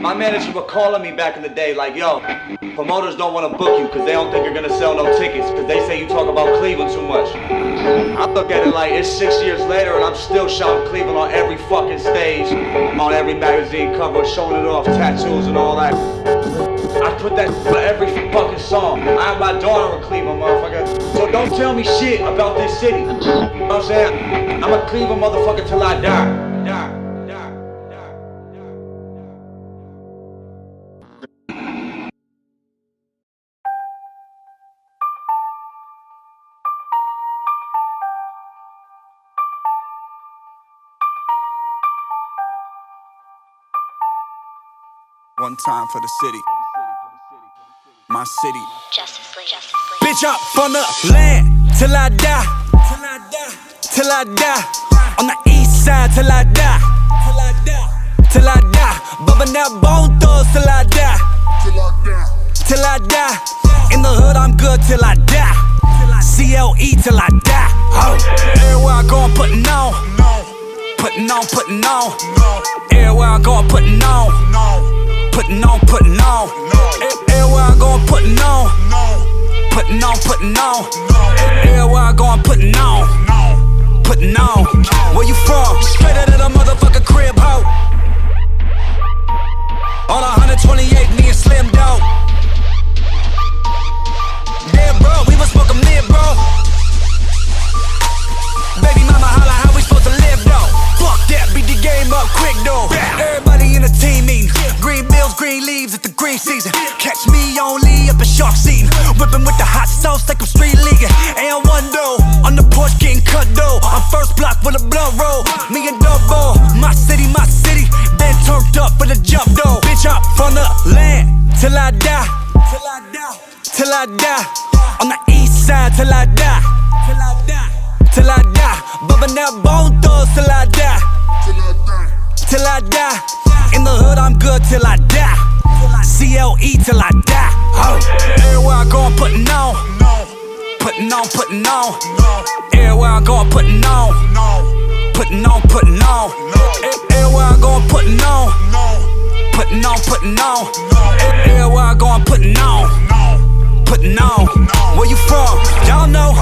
My managers were calling me back in the day, like, yo, promoters don't want to book you because they don't think you're gonna sell no tickets because they say you talk about Cleveland too much. I look at it like it's six years later and I'm still shouting Cleveland on every fucking stage, on every magazine cover, showing it off, tattoos and all that. I put that for every fucking song. I have my daughter in Cleveland, motherfucker. So don't tell me shit about this city. You know what I'm saying? I'm a Cleveland motherfucker till I die. Die. One time for the city. My city. Justice League. Justice League. Bitch up on the land till I die. Till I die. Till I die. On the east side till I die. Till I die. Till I die. Bubbing that Bone Thugs till I die. Till I die. Till I die. In the hood I'm good till I die. CLE till I die. Oh. Everywhere I go I'm putting on. Putting on, putting on. Everywhere I go I'm putting on. Putting on, putting on. Everywhere I go I'm putting on. Putting on, putting on. Everywhere I go I'm putting on. Putting on. Where you from? I'm first block with a blunt roll. Me and double, my city, my city. Been turned up for the jump though. Bitch up from the land till I die. Till I die. Till I die. On the east side till I die. Till I die till I die. Bubbing that Bone Thugs till I die. Till I die. In the hood, I'm good till I die. CLE till I die. Putting on, putting on. Everywhere I go, I'm putting on. Putting on, putting on. E- Everywhere I go, I'm putting on. Putting on, putting on. E- Everywhere I go, I'm putting on. Putting on. Where you from? Y'all know.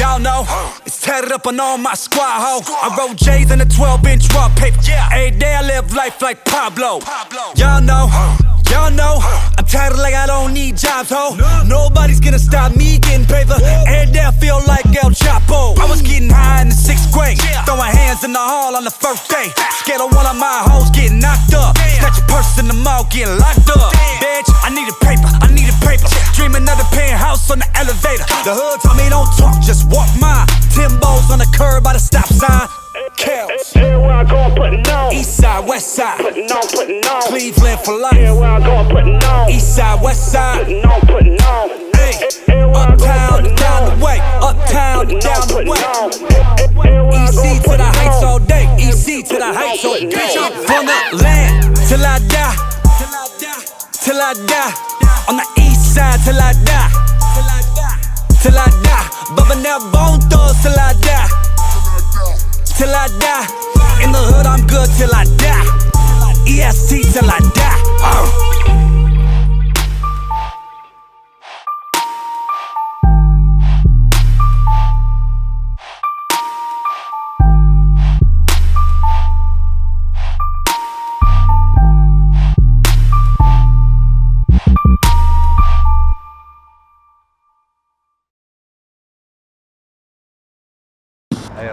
Y'all know, it's tatted up on all my squad, ho. I roll J's in a 12 inch raw paper. Every day I live life like Pablo. Y'all know, y'all know, I'm tatted like I don't need jobs, ho. Nobody's gonna stop me getting paper. Every day I feel like El Chapo. I was getting high in the sixth grade, throwing hands in the hall on the first day. Scared of one of my hoes getting knocked up. Snatch a purse in the mall, getting locked up. Bitch, I needed paper, I needed paper. Dreaming of the penthouse on the elevator. The hood told me don't talk, just walk mine. Timbos on the curb by the stop sign. Kells. Everywhere I go, I'm putting on. East side, west side. Putting on, putting on. Cleveland for life. Everywhere I go, I'm putting on. East side, west side. Putting on, putting on. Uptown, putting down the way. Uptown, on, down the way. EC to the heights all day. EC to the heights all day. Bitch, I'm the land till I die. Till I die. On the east side till I die. Till I die. Bubbing that Bone Thugs till I die. Till I die. In the hood, I'm good till I die. EST till I die. Oh.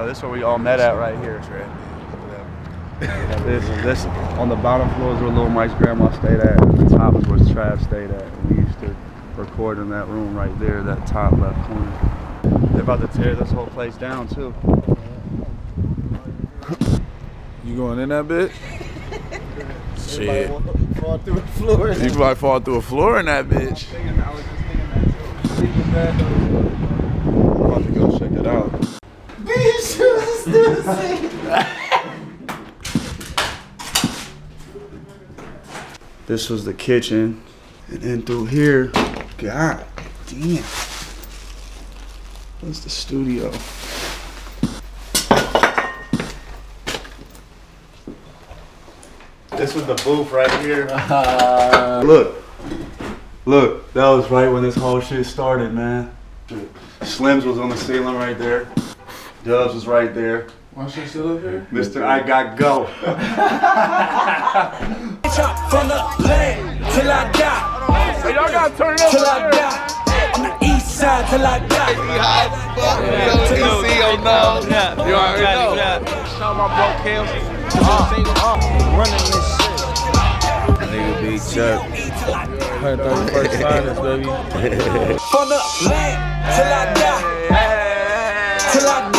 This is where we all met at right here. Yeah, this, this on the bottom floor is where Little Mike's grandma stayed at. The top is where Trav stayed at. And we used to record in that room right there, that top left corner. They're about to tear this whole place down too. You going in that bit? Shit. Fall through the floor. You might fall through a floor in that bitch. I'm about to go check it out. This was the kitchen. And then through here, god damn. What's the studio? This was the booth right here. look, look, that was right when this whole shit started, man. Slims was on the ceiling right there. Dubs was right there. Why should still up here? Mr. I got go. Chop from the land till I die. Hey, y'all gotta turn it up. Till I die. On the east side till I die. You already know. Shout my bro Kells. Running this shit. Nigga Big Chuck. 131st finest, baby. From the land till I die. Till I die.